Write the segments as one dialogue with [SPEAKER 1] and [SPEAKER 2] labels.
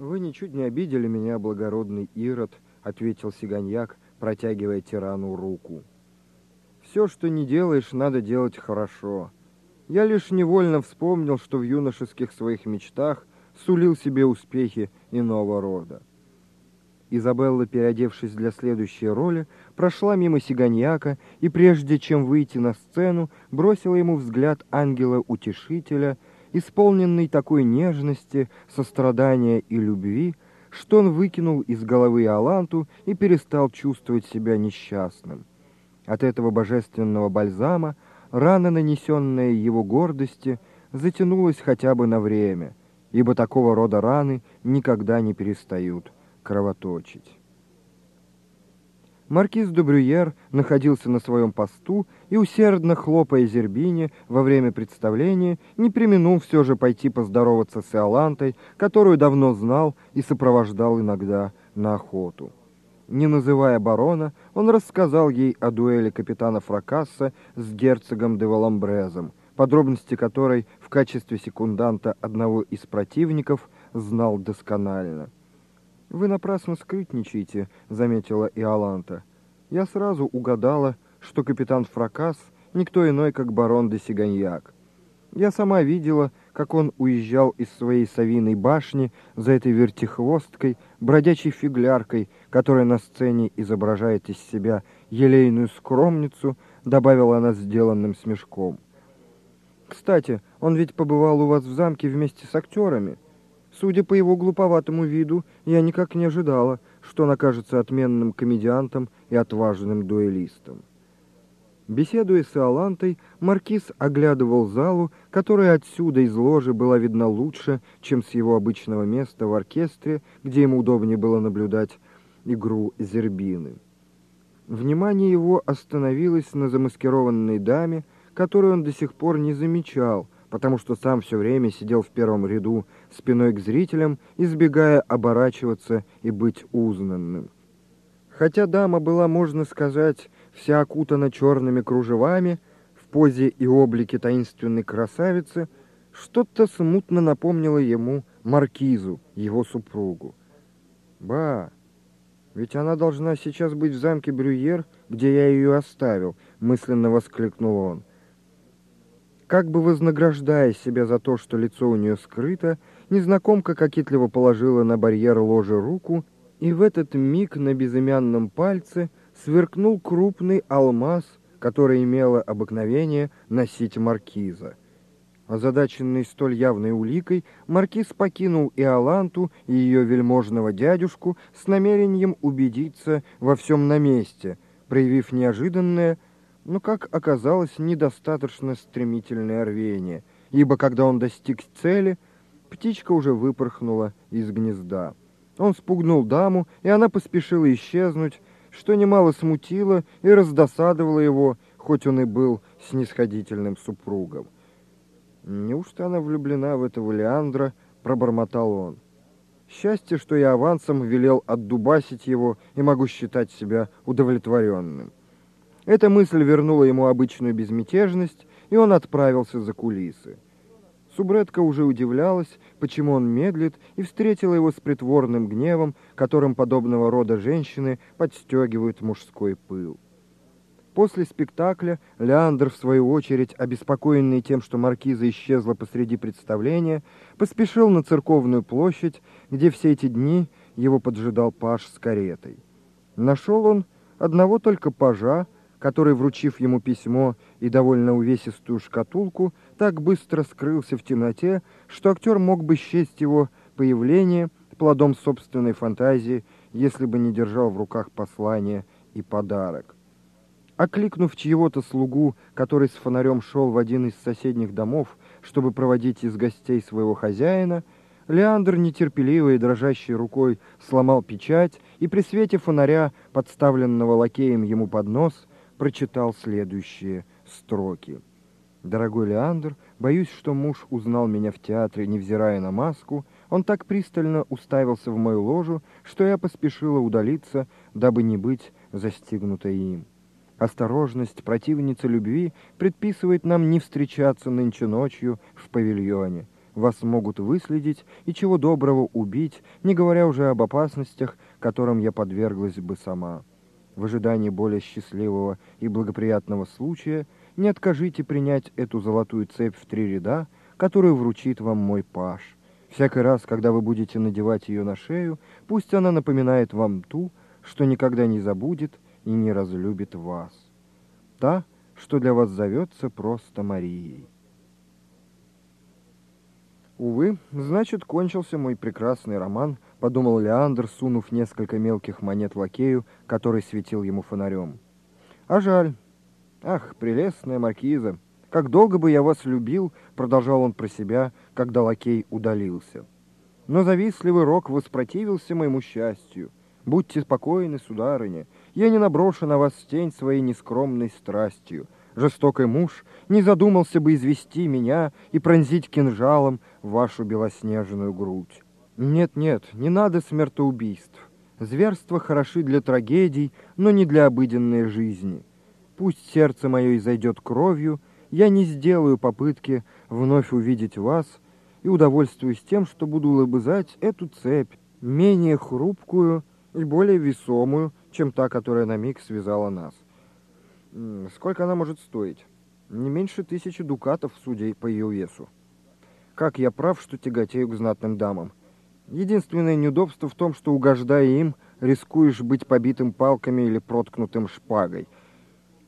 [SPEAKER 1] «Вы ничуть не обидели меня, благородный Ирод», — ответил Сиганьяк, протягивая тирану руку. «Все, что не делаешь, надо делать хорошо. Я лишь невольно вспомнил, что в юношеских своих мечтах сулил себе успехи иного рода. Изабелла, переодевшись для следующей роли, прошла мимо Сиганьяка и, прежде чем выйти на сцену, бросила ему взгляд ангела-утешителя, исполненный такой нежности, сострадания и любви, что он выкинул из головы Аланту и перестал чувствовать себя несчастным. От этого божественного бальзама рана, нанесенная его гордости, затянулась хотя бы на время, ибо такого рода раны никогда не перестают кровоточить. Маркиз де Брюер находился на своем посту и, усердно хлопая Зербине во время представления, не применул все же пойти поздороваться с Иолантой, которую давно знал и сопровождал иногда на охоту. Не называя барона, он рассказал ей о дуэли капитана Фракасса с герцогом де Валамбрезом, подробности которой в качестве секунданта одного из противников знал досконально. «Вы напрасно скрытничаете», — заметила Иоланта. «Я сразу угадала, что капитан Фракас никто иной, как барон де Сиганьяк. Я сама видела, как он уезжал из своей совиной башни за этой вертихвосткой, бродячей фигляркой, которая на сцене изображает из себя елейную скромницу, добавила она сделанным смешком. Кстати, он ведь побывал у вас в замке вместе с актерами. Судя по его глуповатому виду, я никак не ожидала, что он окажется отменным комедиантом и отважным дуэлистом. Беседуя с Иолантой, маркиз оглядывал залу, которая отсюда из ложи была видна лучше, чем с его обычного места в оркестре, где ему удобнее было наблюдать игру Зербины. Внимание его остановилось на замаскированной даме, которую он до сих пор не замечал, потому что сам все время сидел в первом ряду спиной к зрителям, избегая оборачиваться и быть узнанным. Хотя дама была, можно сказать, вся окутана черными кружевами, в позе и облике таинственной красавицы, что-то смутно напомнило ему маркизу, его супругу. «Ба, ведь она должна сейчас быть в замке Брюер, где я ее оставил», — мысленно воскликнул он. Как бы вознаграждая себя за то, что лицо у нее скрыто, незнакомка кокетливо положила на барьер ложи руку, и в этот миг на безымянном пальце сверкнул крупный алмаз, который имела обыкновение носить маркиза. Озадаченный столь явной уликой, маркиз покинул Иоланту и ее вельможного дядюшку с намерением убедиться во всем на месте, проявив неожиданное – но, как оказалось, недостаточно стремительное рвение, ибо когда он достиг цели, птичка уже выпорхнула из гнезда. Он спугнул даму, и она поспешила исчезнуть, что немало смутило и раздосадовало его, хоть он и был снисходительным супругом. «Неужто она влюблена в этого Леандра?» — пробормотал он. «Счастье, что я авансом велел отдубасить его и могу считать себя удовлетворенным». Эта мысль вернула ему обычную безмятежность, и он отправился за кулисы. Субретка уже удивлялась, почему он медлит, и встретила его с притворным гневом, которым подобного рода женщины подстегивают мужской пыл. После спектакля Леандр, в свою очередь, обеспокоенный тем, что маркиза исчезла посреди представления, поспешил на церковную площадь, где все эти дни его поджидал паж с каретой. Нашел он одного только пажа, который, вручив ему письмо и довольно увесистую шкатулку, так быстро скрылся в темноте, что актер мог бы счесть его появление плодом собственной фантазии, если бы не держал в руках послание и подарок. Окликнув чьего-то слугу, который с фонарем шел в один из соседних домов, чтобы проводить из гостей своего хозяина, Леандр нетерпеливой и дрожащей рукой сломал печать и при свете фонаря, подставленного лакеем ему под нос, прочитал следующие строки. «Дорогой Леандр, боюсь, что муж узнал меня в театре, невзирая на маску. Он так пристально уставился в мою ложу, что я поспешила удалиться, дабы не быть застигнутой им. Осторожность противница любви предписывает нам не встречаться нынче ночью в павильоне. вас могут выследить и чего доброго убить, не говоря уже об опасностях, которым я подверглась бы сама. В ожидании более счастливого и благоприятного случая не откажите принять эту золотую цепь в три ряда, которую вручит вам мой паш. Всякий раз, когда вы будете надевать ее на шею, пусть она напоминает вам ту, что никогда не забудет и не разлюбит вас. Та, что для вас зовется просто Марией. Увы, значит, кончился мой прекрасный роман, подумал Леандр, сунув несколько мелких монет лакею, который светил ему фонарем. А жаль. Ах, прелестная маркиза, как долго бы я вас любил, продолжал он про себя, когда лакей удалился. Но завистливый рок воспротивился моему счастью. Будьте спокойны, сударыня, я не наброшу на вас тень своей нескромной страстью — жестокий муж не задумался бы извести меня и пронзить кинжалом вашу белоснежную грудь. Нет, нет, не надо смертоубийств. Зверства хороши для трагедий, но не для обыденной жизни. Пусть сердце мое изойдет кровью, я не сделаю попытки вновь увидеть вас и удовольствуюсь тем, что буду лобызать эту цепь, менее хрупкую и более весомую, чем та, которая на миг связала нас. Сколько она может стоить? Не меньше тысячи дукатов, судя по ее весу. Как я прав, что тяготею к знатным дамам. Единственное неудобство в том, что, угождая им, рискуешь быть побитым палками или проткнутым шпагой.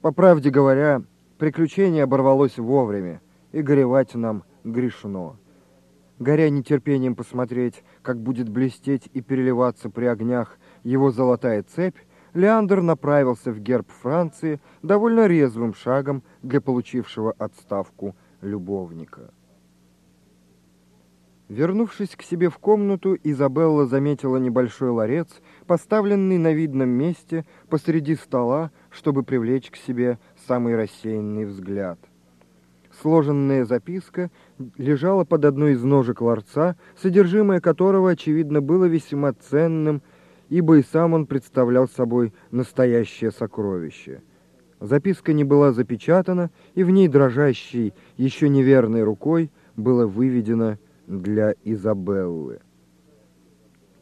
[SPEAKER 1] По правде говоря, приключение оборвалось вовремя, и горевать нам грешно. Горя нетерпением посмотреть, как будет блестеть и переливаться при огнях его золотая цепь, Леандр направился в герб Франции довольно резвым шагом для получившего отставку любовника. Вернувшись к себе в комнату, Изабелла заметила небольшой ларец, поставленный на видном месте посреди стола, чтобы привлечь к себе самый рассеянный взгляд. Сложенная записка лежала под одной из ножек ларца, содержимое которого, очевидно, было весьма ценным ибо и сам он представлял собой настоящее сокровище. Записка не была запечатана, и в ней дрожащей, еще неверной рукой было выведено для Изабеллы.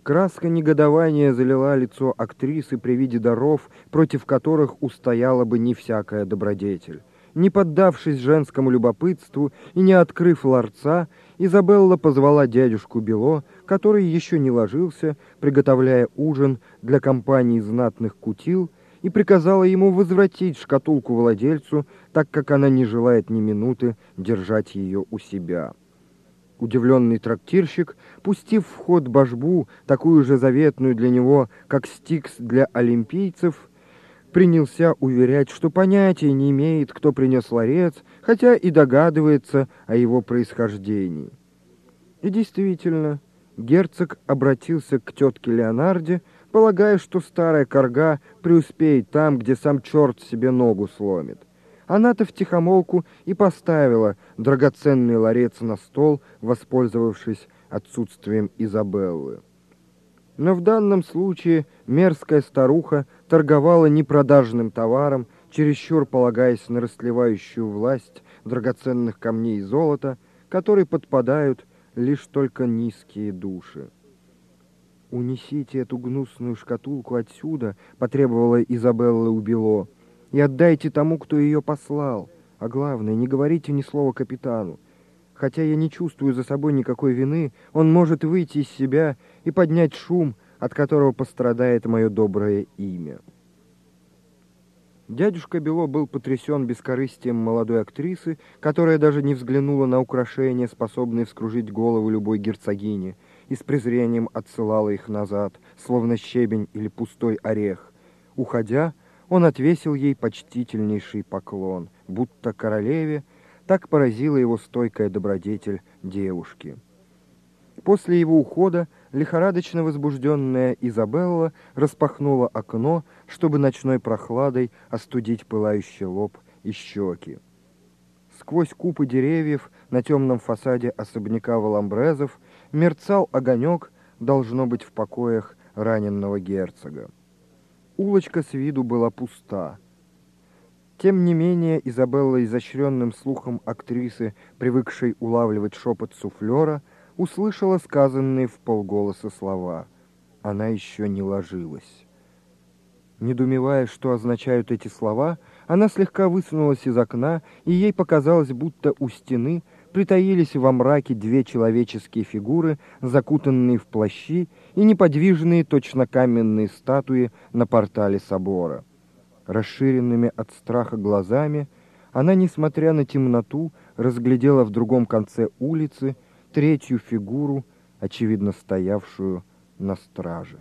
[SPEAKER 1] Краска негодования залила лицо актрисы при виде даров, против которых устояла бы не всякая добродетель. Не поддавшись женскому любопытству и не открыв ларца, Изабелла позвала дядюшку Бело, который еще не ложился, приготовляя ужин для компании знатных кутил, и приказала ему возвратить шкатулку владельцу, так как она не желает ни минуты держать ее у себя. Удивленный трактирщик, пустив в ход божбу, такую же заветную для него, как стикс для олимпийцев, принялся уверять, что понятия не имеет, кто принес ларец, хотя и догадывается о его происхождении. И действительно, герцог обратился к тетке Леонарде, полагая, что старая корга преуспеет там, где сам черт себе ногу сломит. Она-то втихомолку и поставила драгоценный ларец на стол, воспользовавшись отсутствием Изабеллы. Но в данном случае мерзкая старуха торговала непродажным товаром, чересчур полагаясь на расливающую власть драгоценных камней и золота, которые подпадают лишь только низкие души. «Унесите эту гнусную шкатулку отсюда», — потребовала Изабелла Убило, — «и отдайте тому, кто ее послал. А главное, не говорите ни слова капитану. Хотя я не чувствую за собой никакой вины, он может выйти из себя и поднять шум, от которого пострадает мое доброе имя. Дядюшка Бело был потрясен бескорыстием молодой актрисы, которая даже не взглянула на украшения, способные вскружить голову любой герцогини, и с презрением отсылала их назад, словно щебень или пустой орех. Уходя, он отвесил ей почтительнейший поклон, будто королеве, так поразила его стойкая добродетель девушки. После его ухода лихорадочно возбужденная Изабелла распахнула окно, чтобы ночной прохладой остудить пылающий лоб и щеки. Сквозь купы деревьев на темном фасаде особняка Валамбрезов мерцал огонек, должно быть, в покоях раненного герцога. Улочка с виду была пуста. Тем не менее, Изабелла, изощренным слухом актрисы, привыкшей улавливать шепот суфлера, услышала сказанные в полголоса слова. Она еще не ложилась. Недумевая, что означают эти слова, она слегка высунулась из окна, и ей показалось, будто у стены притаились во мраке две человеческие фигуры, закутанные в плащи и неподвижные точно каменные статуи на портале собора. Расширенными от страха глазами она, несмотря на темноту, разглядела в другом конце улицы третью фигуру, очевидно стоявшую на страже.